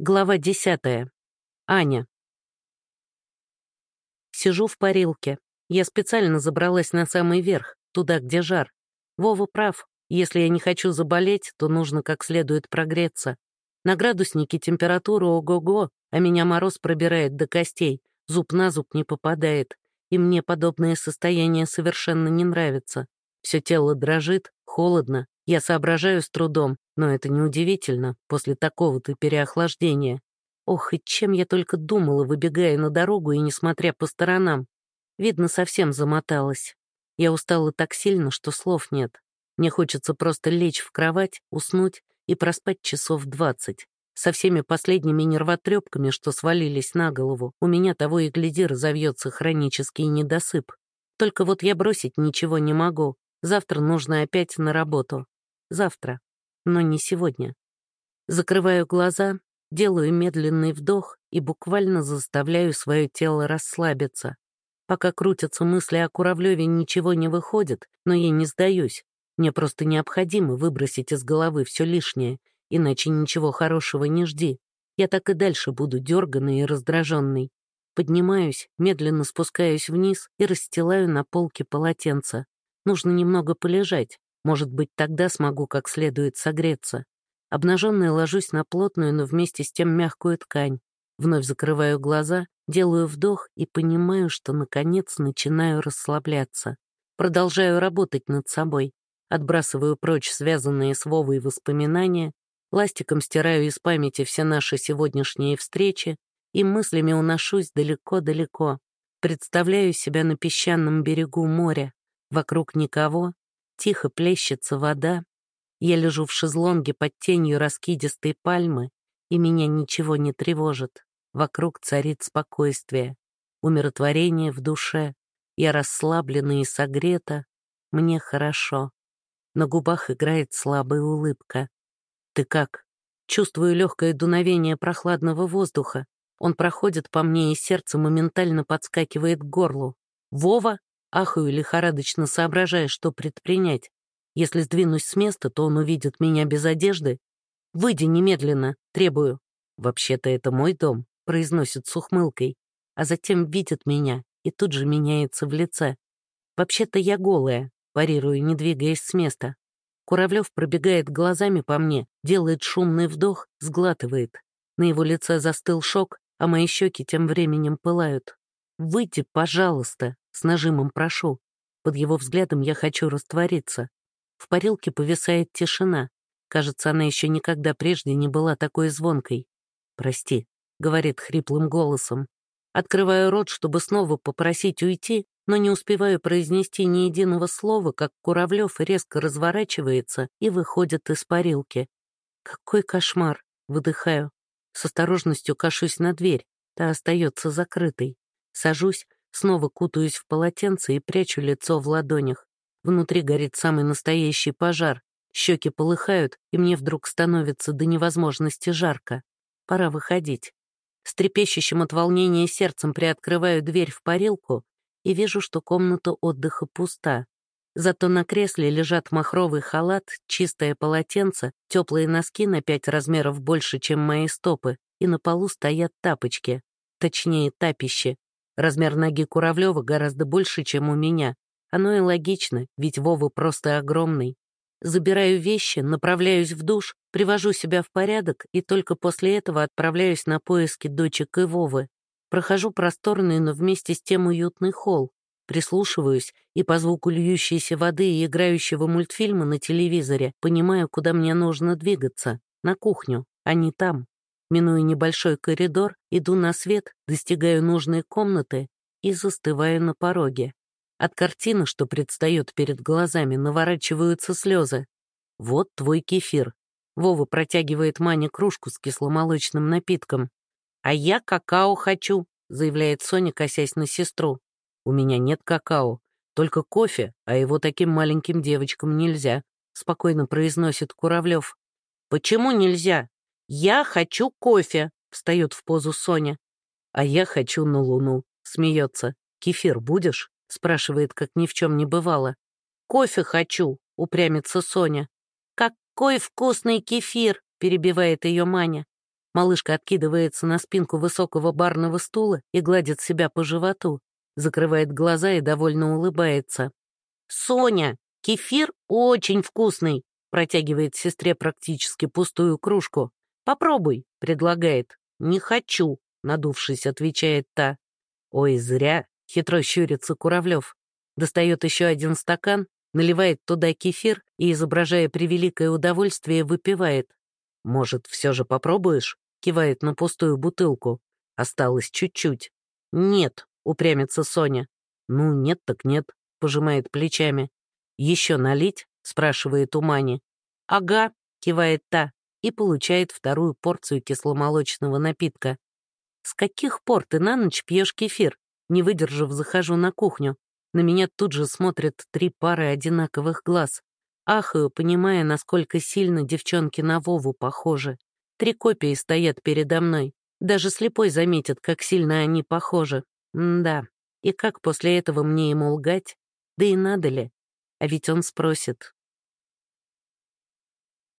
Глава десятая. Аня. Сижу в парилке. Я специально забралась на самый верх, туда, где жар. Вова прав. Если я не хочу заболеть, то нужно как следует прогреться. На градуснике температура ого-го, а меня мороз пробирает до костей, зуб на зуб не попадает. И мне подобное состояние совершенно не нравится. Все тело дрожит, холодно, я соображаю с трудом, но это неудивительно после такого-то переохлаждения. Ох, и чем я только думала, выбегая на дорогу и несмотря по сторонам. Видно, совсем замоталась. Я устала так сильно, что слов нет. Мне хочется просто лечь в кровать, уснуть и проспать часов двадцать. Со всеми последними нервотрепками, что свалились на голову, у меня того и гляди разовьется хронический недосып. Только вот я бросить ничего не могу. Завтра нужно опять на работу. Завтра, но не сегодня. Закрываю глаза, делаю медленный вдох и буквально заставляю свое тело расслабиться. Пока крутятся мысли о Куравлеве, ничего не выходит, но я не сдаюсь. Мне просто необходимо выбросить из головы все лишнее, иначе ничего хорошего не жди. Я так и дальше буду дерганный и раздраженный. Поднимаюсь, медленно спускаюсь вниз и расстилаю на полке полотенце. Нужно немного полежать, может быть, тогда смогу как следует согреться. Обнаженная ложусь на плотную, но вместе с тем мягкую ткань. Вновь закрываю глаза, делаю вдох и понимаю, что, наконец, начинаю расслабляться. Продолжаю работать над собой. Отбрасываю прочь связанные с Вовой воспоминания, ластиком стираю из памяти все наши сегодняшние встречи и мыслями уношусь далеко-далеко. Представляю себя на песчаном берегу моря. Вокруг никого, Тихо плещется вода. Я лежу в шезлонге под тенью раскидистой пальмы, и меня ничего не тревожит. Вокруг царит спокойствие, умиротворение в душе. Я расслаблена и согрета. Мне хорошо. На губах играет слабая улыбка. «Ты как?» Чувствую легкое дуновение прохладного воздуха. Он проходит по мне, и сердце моментально подскакивает к горлу. «Вова?» Ахаю, лихорадочно соображая, что предпринять. Если сдвинусь с места, то он увидит меня без одежды. «Выйди немедленно, требую». «Вообще-то это мой дом», — произносит с ухмылкой, а затем видит меня и тут же меняется в лице. «Вообще-то я голая», — парирую, не двигаясь с места. Куравлев пробегает глазами по мне, делает шумный вдох, сглатывает. На его лице застыл шок, а мои щеки тем временем пылают. «Выйди, пожалуйста», с нажимом прошу. Под его взглядом я хочу раствориться. В парилке повисает тишина. Кажется, она еще никогда прежде не была такой звонкой. «Прости», — говорит хриплым голосом. Открываю рот, чтобы снова попросить уйти, но не успеваю произнести ни единого слова, как Куравлев резко разворачивается и выходит из парилки. «Какой кошмар!» — выдыхаю. С осторожностью кашусь на дверь, та остается закрытой. Сажусь, Снова кутаюсь в полотенце и прячу лицо в ладонях. Внутри горит самый настоящий пожар. Щеки полыхают, и мне вдруг становится до невозможности жарко. Пора выходить. С трепещущим от волнения сердцем приоткрываю дверь в парилку и вижу, что комната отдыха пуста. Зато на кресле лежат махровый халат, чистое полотенце, теплые носки на пять размеров больше, чем мои стопы, и на полу стоят тапочки, точнее, тапище, Размер ноги Куравлева гораздо больше, чем у меня. Оно и логично, ведь Вова просто огромный. Забираю вещи, направляюсь в душ, привожу себя в порядок и только после этого отправляюсь на поиски дочек и Вовы. Прохожу просторный, но вместе с тем уютный холл. Прислушиваюсь и по звуку льющейся воды и играющего мультфильма на телевизоре понимаю, куда мне нужно двигаться. На кухню, а не там. Минуя небольшой коридор, иду на свет, достигаю нужной комнаты и застываю на пороге. От картины, что предстает перед глазами, наворачиваются слезы. «Вот твой кефир». Вова протягивает Мане кружку с кисломолочным напитком. «А я какао хочу», — заявляет Соня, косясь на сестру. «У меня нет какао, только кофе, а его таким маленьким девочкам нельзя», — спокойно произносит Куравлев. «Почему нельзя?» «Я хочу кофе», — встает в позу Соня. «А я хочу на Луну», — смеется. «Кефир будешь?» — спрашивает, как ни в чем не бывало. «Кофе хочу», — упрямится Соня. «Какой вкусный кефир!» — перебивает ее Маня. Малышка откидывается на спинку высокого барного стула и гладит себя по животу, закрывает глаза и довольно улыбается. «Соня, кефир очень вкусный!» протягивает сестре практически пустую кружку. «Попробуй», — предлагает. «Не хочу», — надувшись, отвечает та. «Ой, зря», — хитро щурится Куравлев. Достает еще один стакан, наливает туда кефир и, изображая превеликое удовольствие, выпивает. «Может, все же попробуешь?» — кивает на пустую бутылку. «Осталось чуть-чуть». «Нет», — упрямится Соня. «Ну, нет так нет», — пожимает плечами. «Еще налить?» — спрашивает у Мани. «Ага», — кивает та и получает вторую порцию кисломолочного напитка. «С каких пор ты на ночь пьешь кефир?» Не выдержав, захожу на кухню. На меня тут же смотрят три пары одинаковых глаз. Ахаю, понимая, насколько сильно девчонки на Вову похожи. Три копии стоят передо мной. Даже слепой заметит, как сильно они похожи. М да, и как после этого мне ему лгать? Да и надо ли? А ведь он спросит,